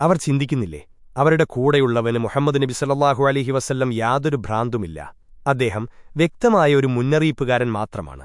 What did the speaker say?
അവർ ചിന്തിക്കുന്നില്ലേ? അവരുടെ കൂടെയുള്ളവന് മുഹമ്മദ് നബി സല്ലാഹു അലഹി വസല്ലം യാതൊരു ഭ്രാന്തുമില്ല. അദ്ദേഹം വ്യക്തമായ ഒരു മുന്നറിയിപ്പുകാരൻ മാത്രമാണ്.